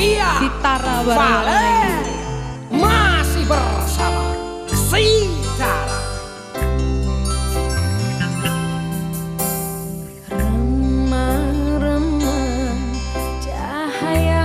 Sofia Sitara Valen Masih bersama Sitara Remah-remah cahaya